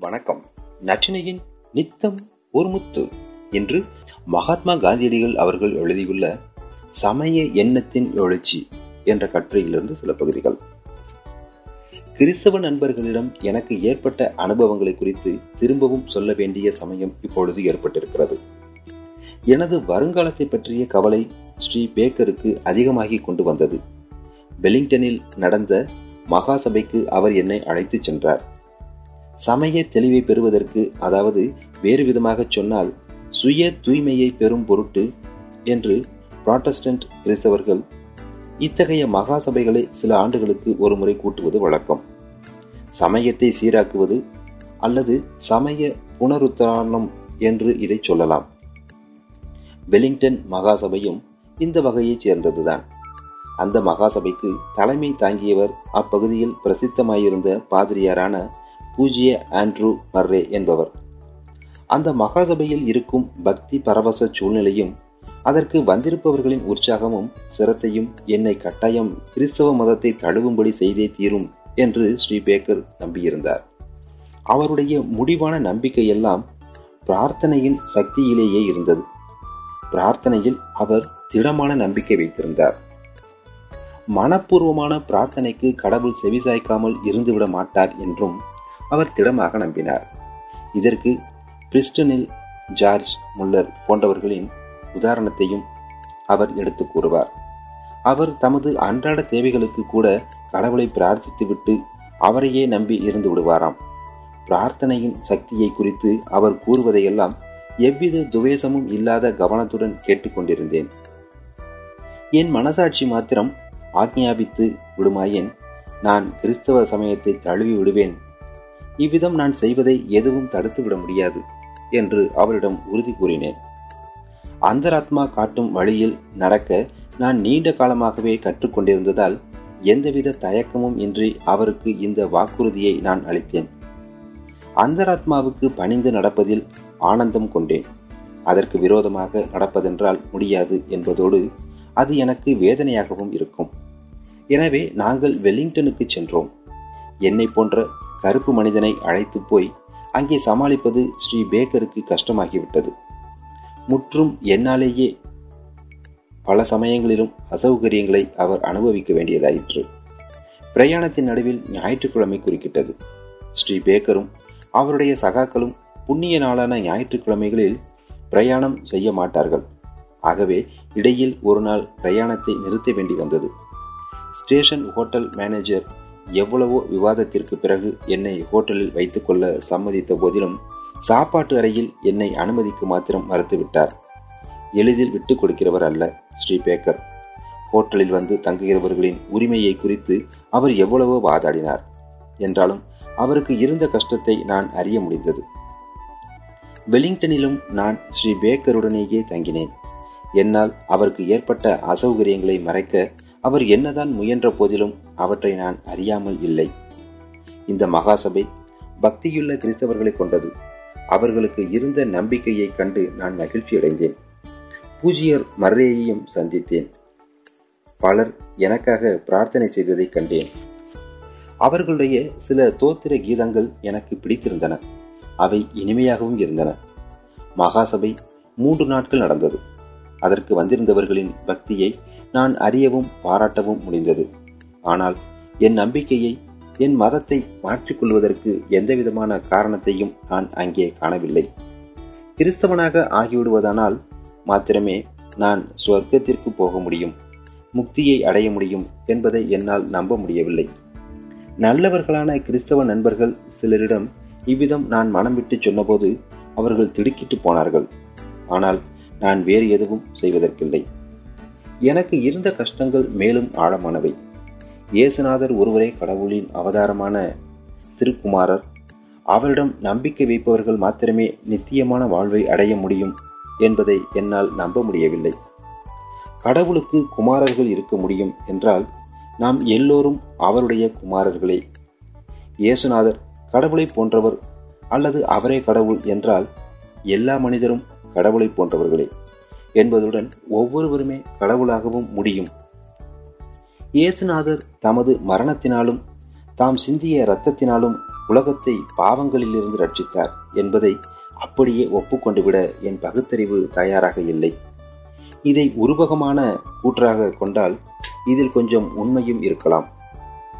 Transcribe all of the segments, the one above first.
வணக்கம். நச்சினையின் நித்தம் ஒரு முத்து என்று மகாத்மா காந்தியடிகள் அவர்கள் எழுதியுள்ள சமய எண்ணத்தின் எழுச்சி என்ற கட்டுரையிலிருந்து சில பகுதிகள். கிறிஸ்தவ நண்பர்களிடம் எனக்கு ஏற்பட்ட அனுபவங்களை குறித்து திரும்பவும் சொல்ல வேண்டிய சமயம் இப்பொழுது ஏற்பட்டிருக்கிறது. எனது வருங்காலத்தை பற்றிய கவலை ஸ்ரீ பேக்கருக்கு அதிகமாகி கொண்டு வந்தது. வெலிங்டனில் நடந்த மகாசபைக்கு அவர் என்னை அழைத்துச் சென்றார். சமய தெளிவை பெறுவதற்கு அதாவது வேறு விதமாக சொன்னால் சுய தூய்மையை பெறும் பொருட்டு என்று புராட்டஸ்டன்ட் கிறிஸ்தவர்கள் இத்தகைய மகாசபைகளை சில ஆண்டுகளுக்கு ஒரு முறை கூட்டுவது வழக்கம். சமயத்தை சீராக்குவது அல்லது சமய புனருத்தாரணம் என்று இதை சொல்லலாம். வெலிங்டன் மகாசபையும் இந்த வகையைச் சேர்ந்ததுதான். அந்த மகாசபைக்கு தலைமை தாங்கியவர் அப்பகுதியில் பிரசித்தமாயிருந்த பாதிரியாரான பூஜ்ய ஆண்ட்ரூ மர்ரே என்பவர். அந்த மகாசபையில் இருக்கும் பக்தி பரவச சூழ்நிலையும் அதற்கு வந்திருப்பவர்களின் உற்சாகமும் சிரத்தையும் என்னை கட்டாயம் கிறிஸ்தவ மதத்தை தழுவும்படி செய்தே தீரும் என்று ஸ்ரீ பேக்கர் நம்பியிருந்தார். அவருடைய முடிவான நம்பிக்கையெல்லாம் பிரார்த்தனையின் சக்தியிலேயே இருந்தது. பிரார்த்தனையில் அவர் திடமான நம்பிக்கை வைத்திருந்தார். மனப்பூர்வமான பிரார்த்தனைக்கு கடவுள் செவிசாய்க்காமல் இருந்துவிட மாட்டார் என்றும் அவர் திடமாக நம்பினார். இதற்கு பிரிஸ்டனில் ஜார்ஜ் முல்லர் போன்றவர்களின் உதாரணத்தையும் அவர் எடுத்து கூறுவார். அவர் தமது அன்றாட தேவைகளுக்கு கூட கடவுளை பிரார்த்தித்துவிட்டு அவரையே நம்பி இருந்து விடுவாராம். பிரார்த்தனையின் சக்தியை குறித்து அவர் கூறுவதையெல்லாம் எவ்வித துவேசமும் இல்லாத கவனத்துடன் கேட்டுக்கொண்டிருந்தேன் என் மனசாட்சி மாத்திரம் ஆக்ஞாபித்து விடுமாயின் நான் கிறிஸ்தவ சமயத்தை தழுவி விடுவேன் இவ்விதம் நான் செய்வதை எதுவும் தடுத்துவிட முடியாது என்று அவரிடம் உறுதி கூறினேன். அந்தராத்மா காட்டும் வழியில் நடக்க நான் நீண்ட காலமாகவே கற்றுக்கொண்டிருந்ததால் எந்தவித தயக்கமும் இன்றி அவருக்கு இந்த வாக்குறுதியை நான் அளித்தேன். அந்தராத்மாவுக்கு பணிந்து நடப்பதில் ஆனந்தம் கொண்டேன். அதற்கு விரோதமாக நடப்பதென்றால் முடியாது என்பதோடு அது எனக்கு வேதனையாகவும் இருக்கும். எனவே நாங்கள் வெல்லிங்டனுக்கு சென்றோம். என்னை போன்ற கருப்பு மனிதனை அழைத்து போய் அங்கே சமாளிப்பது ஸ்ரீ பேக்கருக்கு கஷ்டமாகிவிட்டது. முற்றும் என்னாலேயே பல சமயங்களிலும் அசௌகரியங்களை அவர் அனுபவிக்க வேண்டியதாயிற்று. பிரயாணத்தின் நடுவில் ஞாயிற்றுக்கிழமை குறுக்கிட்டது. ஸ்ரீ பேக்கரும் அவருடைய சகாக்களும் புண்ணிய நாளான ஞாயிற்றுக்கிழமைகளில் பிரயாணம் செய்ய மாட்டார்கள். ஆகவே இடையில் ஒரு நாள் பிரயாணத்தை நிறுத்த வேண்டி வந்தது. ஸ்டேஷன் ஹோட்டல் மேனேஜர் எவ்வளவோ விவாதத்திற்கு பிறகு என்னை ஹோட்டலில் வைத்துக் கொள்ள சம்மதித்த போதிலும் சாப்பாட்டு அறையில் என்னை அனுமதிக்கு மாத்திரம் மறுத்துவிட்டார். எளிதில் விட்டுக் கொடுக்கிறவர் அல்ல ஸ்ரீபேக்கர் ஹோட்டலில் வந்து தங்குகிறவர்களின் உரிமையை குறித்து அவர் எவ்வளவோ வாதாடினார். என்றாலும் அவருக்கு இருந்த கஷ்டத்தை நான் அறிய முடிந்தது. வெலிங்டனிலும் நான் ஸ்ரீ பேக்கருடனேயே தங்கினேன். என்னால் அவருக்கு ஏற்பட்ட அசௌகரியங்களை மறைக்க அவர் என்னதான் முயன்ற போதிலும் அவற்றை நான் அறியாமல் இல்லை. இந்த மகாசபை பக்தியுள்ள கிறிஸ்தவர்களை கொண்டது. அவர்களுக்கு இருந்த நம்பிக்கையை கண்டு நான் மகிழ்ச்சி அடைந்தேன் பூஜியர் மர்ரேயையும் சந்தித்தேன். பலர் எனக்காக பிரார்த்தனை செய்ததை கண்டேன். அவர்களுடைய சில தோத்திர கீதங்கள் எனக்கு பிடித்திருந்தன. அவை இனிமையாகவும் இருந்தன. மகாசபை மூன்று நாட்கள் நடந்தது. அதற்கு வந்திருந்தவர்களின் பக்தியை நான் அறியவும் பாராட்டவும் முடிந்தது. ஆனால் என் நம்பிக்கையை என் மதத்தை மாற்றிக்கொள்வதற்கு எந்தவிதமான காரணத்தையும் நான் அங்கே காணவில்லை. கிறிஸ்தவனாக ஆகிவிடுவதானால் மாத்திரமே நான் சொர்க்கத்திற்கு போக முடியும் முக்தியை அடைய முடியும் என்பதை என்னால் நம்ப முடியவில்லை. நல்லவர்களான கிறிஸ்தவ நண்பர்கள் சிலரிடம் இவ்விதம் நான் மனம் விட்டு சொன்னபோது அவர்கள் திடுக்கிட்டு போனார்கள். ஆனால் நான் வேறு எதுவும் செய்வதற்கில்லை. எனக்கு இருந்த கஷ்டங்கள் மேலும் ஆழமானவை. இயேசுநாதர் ஒருவரே கடவுளின் அவதாரமான திருக்குமாரர். அவரிடம் நம்பிக்கை வைப்பவர்கள் மாத்திரமே நித்தியமான வாழ்வை அடைய முடியும் என்பதை என்னால் நம்ப முடியவில்லை. கடவுளுக்கு குமாரர்கள் இருக்க முடியும் என்றால் நாம் எல்லோரும் அவருடைய குமாரர்களே. இயேசுநாதர் கடவுளை போன்றவர் அல்லது அவரே கடவுள் என்றால் எல்லா மனிதரும் கடவுளை போன்றவர்களே. என்பதுடன் ஒவ்வொருவருமே கடவுளாகவும் முடியும். இயேசுநாதர் தமது மரணத்தினாலும் தாம் சிந்திய இரத்தத்தினாலும் உலகத்தை பாவங்களிலிருந்து ரட்சித்தார் என்பதை அப்படியே ஒப்புக்கொண்டுவிட என் பகுத்தறிவு தயாராக இல்லை. இதை உருவகமான கூற்றாக கொண்டால் இதில் கொஞ்சம் உண்மையும் இருக்கலாம்.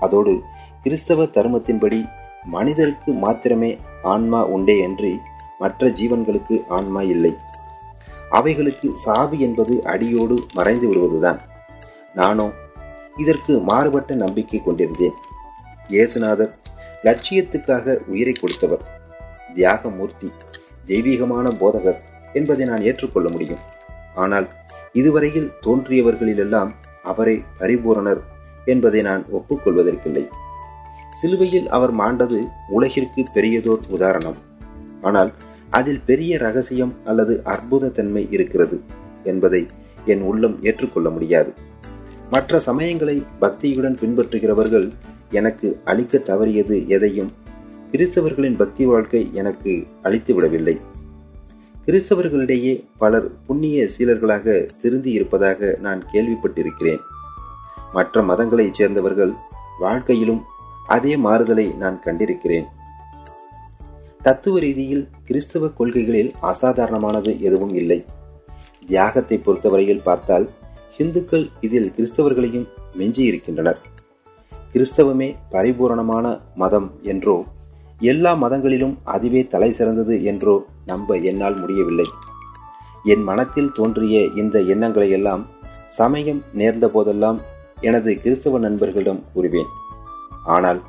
அதோடு கிறிஸ்தவ தர்மத்தின்படி மனிதருக்கு மாத்திரமே ஆன்மா உண்டே அன்றி மற்ற ஜீவன்களுக்கு ஆன்மா இல்லை. அவைகளுக்கு சாவி என்பது அடியோடு மறைந்து விடுவதுதான். நானோ இதற்கு மாறுபட்ட நம்பிக்கை கொண்டிருந்தேன். இயேசுநாதர் லட்சியத்துக்காக உயிரை கொடுத்தவர். தியாகமூர்த்தி தெய்வீகமான போதகர் என்பதை நான் ஏற்றுக்கொள்ள முடியும். ஆனால் இதுவரையில் தோன்றியவர்களிலெல்லாம் அவரை பரிபூரணர் என்பதை நான் ஒப்புக்கொள்வதற்கில்லை. சிலுவையில் அவர் மாண்டது உலகிற்கு பெரியதோர் உதாரணம். ஆனால் அதில் பெரிய ரகசியம் அல்லது அற்புதத்தன்மை இருக்கிறது என்பதை என் உள்ளம் ஏற்றுக்கொள்ள முடியாது. மற்ற சமயங்களை பக்தியுடன் பின்பற்றுகிறவர்கள் எனக்கு அளிக்க தவறியது எதையும் கிறிஸ்தவர்களின் பக்தி வாழ்க்கை எனக்கு அளித்து விடவில்லை. கிறிஸ்தவர்களிடையே பலர் புண்ணிய சீலர்களாக திருந்தி இருப்பதாக நான் கேள்விப்பட்டிருக்கிறேன். மற்ற மதங்களைச் சேர்ந்தவர்கள் வாழ்க்கையிலும் அதே மாறுதலை நான் கண்டிருக்கிறேன். தத்துவ ரீதியில் கிறிஸ்தவ கொள்கைகளில் அசாதாரணமானது எதுவும் இல்லை. தியாகத்தை பொறுத்தவரையில் பார்த்தால் இந்துக்கள் இதில் கிறிஸ்தவர்களையும் மிஞ்சி இருக்கின்றனர் கிறிஸ்தவமே பரிபூரணமான மதம் என்றோ எல்லா மதங்களிலும் அதுவே தலை சிறந்தது என்றோ நம்ப என்னால் முடியவில்லை. என் மனத்தில் தோன்றிய இந்த எண்ணங்களை எல்லாம் சமயம் நேர்ந்த போதெல்லாம் எனது கிறிஸ்தவ நண்பர்களிடம் கூறுவேன். ஆனால்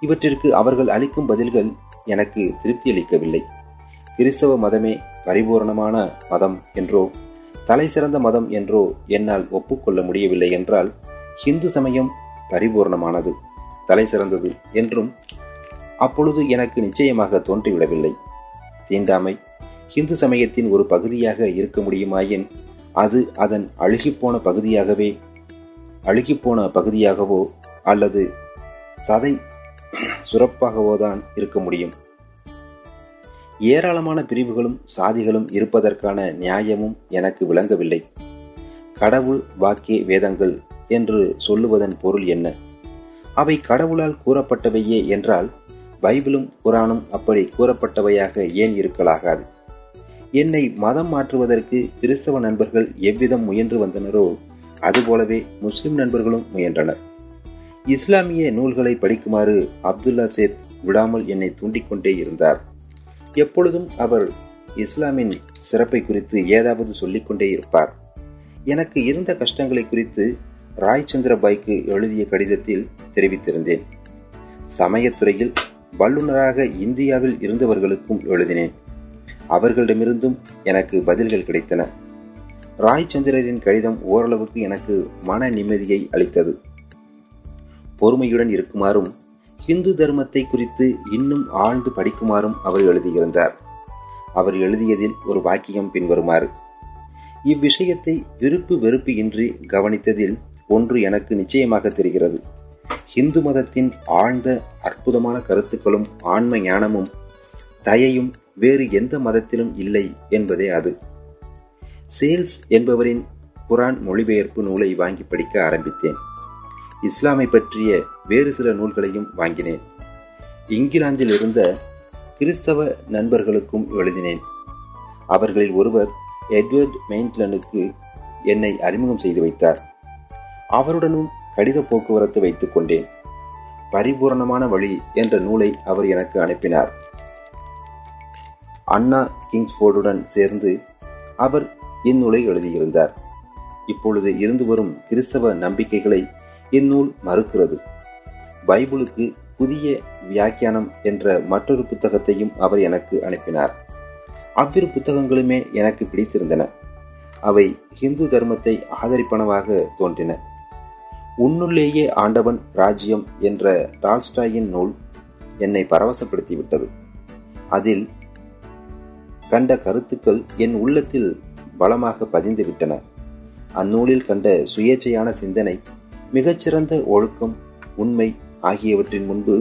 இவற்றிற்கு அவர்கள் அளிக்கும் பதில்கள் எனக்கு திருப்தி அளிக்கவில்லை கிறிஸ்தவ மதமே பரிபூரணமான மதம் என்றோ தலை சிறந்த மதம் என்றோ என்னால் ஒப்புக்கொள்ள முடியவில்லை என்றால் ஹிந்து சமயம் பரிபூர்ணமானது தலை சிறந்தது என்றும் அப்பொழுது எனக்கு நிச்சயமாக தோன்றிவிடவில்லை. தீண்டாமை ஹிந்து சமயத்தின் ஒரு பகுதியாக இருக்க முடியுமாயின் அது அதன் அழுகிப்போன பகுதியாகவே அழுகிப்போன பகுதியாகவோ அல்லது சதை சுரப்பாகவோதான் இருக்க முடியும். ஏராளமான பிரிவுகளும் சாதிகளும் இருப்பதற்கான நியாயமும் எனக்கு விளங்கவில்லை. கடவுள் வாக்கிய வேதங்கள் என்று சொல்லுவதன் பொருள் என்ன? அவை கடவுளால் கூறப்பட்டவையே என்றால் பைபிளும் குரானும் அப்படி கூறப்பட்டவையாக ஏன் இருக்கலாகாது? என்னை மதம் மாற்றுவதற்கு கிறிஸ்தவ நண்பர்கள் எவ்விதம் முயன்று வந்தனரோ அதுபோலவே முஸ்லிம் நண்பர்களும் முயன்றனர். இஸ்லாமிய நூல்களை படிக்குமாறு அப்துல்லா சேத் விடாமல் என்னை தூண்டிக்கொண்டே இருந்தார். எப்பொழுதும் அவர் இஸ்லாமின் சிறப்பை குறித்து ஏதாவது சொல்லிக்கொண்டே இருப்பார். எனக்கு இருந்த கஷ்டங்களை குறித்து ராய்சந்திரபாய்க்கு எழுதிய கடிதத்தில் தெரிவித்திருந்தேன். சமயத்துறையில் வல்லுநராக இந்தியாவில் இருந்தவர்களுக்கும் எழுதினேன். அவர்களிடமிருந்தும் எனக்கு பதில்கள் கிடைத்தன. ராய்ச்சந்திரரின் கடிதம் ஓரளவுக்கு எனக்கு மன நிம்மதியை அளித்தது. பொறுமையுடன் இருக்குமாறும் ஹிந்து தர்மத்தை குறித்து இன்னும் ஆழ்ந்து படிக்குமாறும் அவர் எழுதியிருந்தார். அவர் எழுதியதில் ஒரு வாக்கியம் பின்வருமாறு. இவ்விஷயத்தை விருப்பு வெறுப்பு இன்றி கவனித்ததில் ஒன்று எனக்கு நிச்சயமாக தெரிகிறது. ஹிந்து மதத்தின் ஆழ்ந்த அற்புதமான கருத்துக்களும் ஆன்ம ஞானமும் தயையும் வேறு எந்த மதத்திலும் இல்லை என்பதே அது. சேல்ஸ் என்பவரின் குரான் மொழிபெயர்ப்பு நூலை வாங்கி படிக்க ஆரம்பித்தேன். இஸ்லாமை பற்றிய வேறு சில நூல்களையும் வாங்கினேன். இங்கிலாந்தில் இருந்த கிறிஸ்தவ நண்பர்களுக்கும் எழுதினேன். அவர்களில் ஒருவர் எட்வர்ட் மெயின்ட்லனுக்கு என்னை அறிமுகம் செய்து வைத்தார். அவருடனும் கடித போக்குவரத்து வைத்துக் கொண்டேன். பரிபூரணமான வழி என்ற நூலை அவர் எனக்கு அனுப்பினார். அண்ணா கிங்ஸ்போர்டுடன் சேர்ந்து அவர் இந்நூலை எழுதியிருந்தார். இப்பொழுது இருந்து வரும் கிறிஸ்தவ நம்பிக்கைகளை இந்நூல் மறுக்கிறது. பைபிளுக்கு புதிய வியாக்கியானம் என்ற மற்றொரு புத்தகத்தையும் அவர் எனக்கு அனுப்பினார். அவ்விரு புத்தகங்களுமே எனக்கு பிடித்திருந்தன. அவை ஹிந்து தர்மத்தை ஆதரிப்பனவாக தோன்றின. உன்னுள்ளேயே ஆண்டவன் ராஜ்யம் என்ற டால்ஸ்டாயின் நூல் என்னை பரவசப்படுத்திவிட்டது. அதில் கண்ட கருத்துக்கள் என் உள்ளத்தில் பலமாக பதிந்துவிட்டன. அந்நூலில் கண்ட சுயேச்சையான சிந்தனை மிகச்சிறந்த ஒழுக்கம் உண்மை ஆகியவற்றின் முன்பு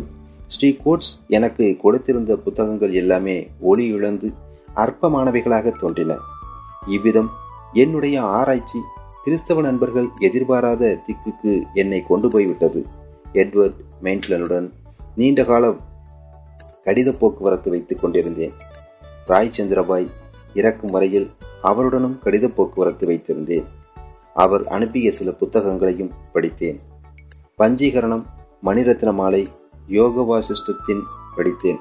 ஸ்ரீ கோட்ஸ் எனக்கு கொடுத்திருந்த புத்தகங்கள் எல்லாமே ஒளி இழந்து அற்பமானவைகளாக தோன்றின. இவ்விதம் என்னுடைய ஆராய்ச்சி கிறிஸ்தவ நண்பர்கள் எதிர்பாராத திக்குக்கு என்னை கொண்டு போய்விட்டது. எட்வர்ட் மெயின்ட்லனுடன் நீண்ட காலம் கடித போக்குவரத்து வைத்துக் கொண்டிருந்தேன். ராய் சந்திரபாய் இறக்கும் வரையில் அவருடனும் கடித போக்குவரத்து வைத்திருந்தேன். அவர் அனுப்பிய சில புத்தகங்களையும் படித்தேன். பஞ்சீகரணம் மணிரத்ன மாலை யோகவாசிஷ்டத்தின் படித்தேன்.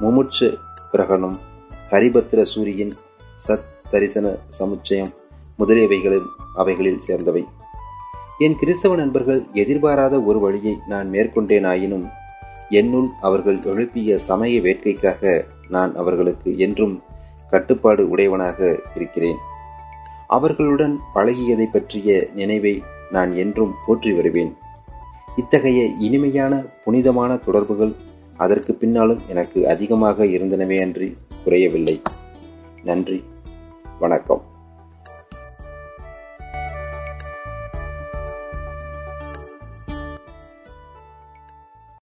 முமுட்ச கிரகணம் ஹரிபத்ர சூரியின் சத் தரிசன சமுச்சயம் முதலியவைகளில் அவைகளில் சேர்ந்தவை. என் கிறிஸ்தவ நண்பர்கள் எதிர்பாராத ஒரு வழியை நான் மேற்கொண்டேனாயினும் என்னுள் அவர்கள் எழுப்பிய சமய வேட்கைக்காக நான் அவர்களுக்கு என்றும் கட்டுப்பாடு உடையவனாக இருக்கிறேன். அவர்களுடன் பழகியதை பற்றிய நினைவை நான் என்றும் போற்றி வருவேன். இத்தகைய இனிமையான புனிதமான தொடர்புகள் அதற்கு பின்னாலும் எனக்கு அதிகமாக இருந்தனவே அன்றி குறையவில்லை. நன்றி. வணக்கம்.